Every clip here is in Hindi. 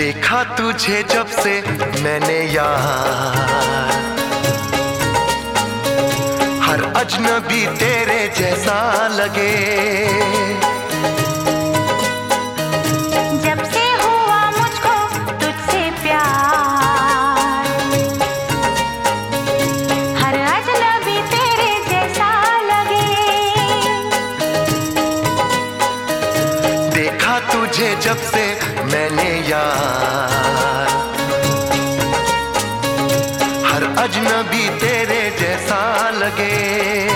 देखा तुझे जब से मैंने यार। हर अजनबी तेरे जैसा लगे। जब से हुआ मुझको तुझसे प्यार। हर अजनबी तेरे जैसा लगे। देखा तुझे जब से मैंने यार। हर अजनबी तेरे जैसा लगे।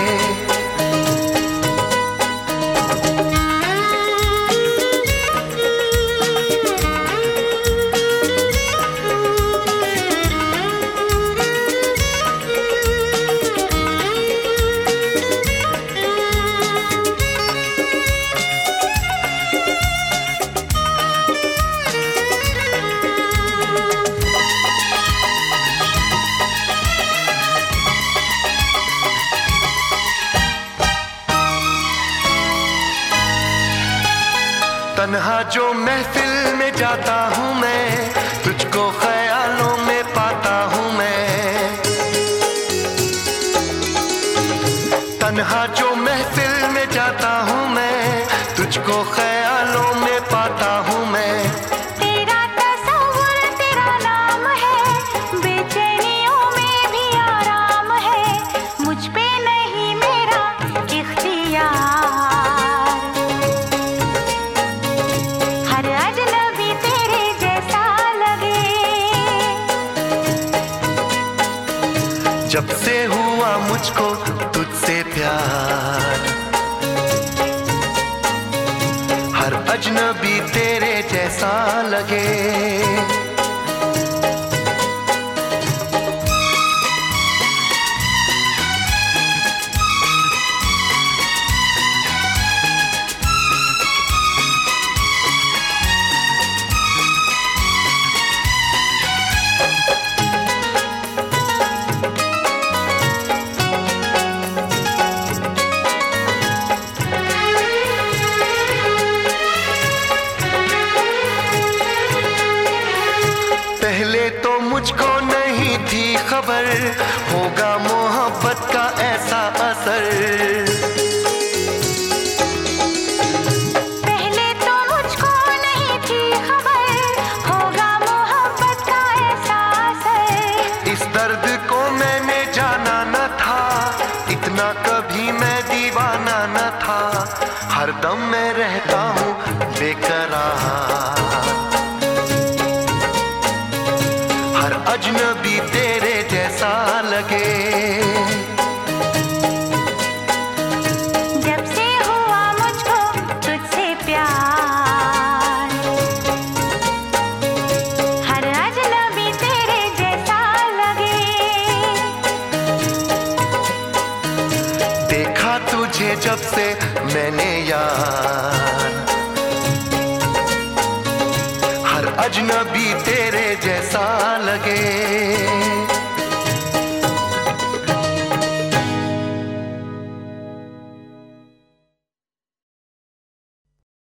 तन्हा जो महफिल में जाता हूँ मैं, तुझको ख्यालों में पाता हूँ मैं। तन्हा जो महफिल में जाता हूँ मैं, तुझको ख्यालों में जब से हुआ मुझको तुझसे प्यार। हर अजनबी तेरे जैसा लगे। मुझको नहीं थी खबर होगा मोहब्बत का ऐसा असर। पहले तो मुझको नहीं थी अजनबी तेरे जैसा लगे। जब से हुआ मुझको तुझसे प्यार हर अजनबी तेरे जैसा लगे। देखा तुझे जब से मैंने यार। अजनबी तेरे जैसा लगे।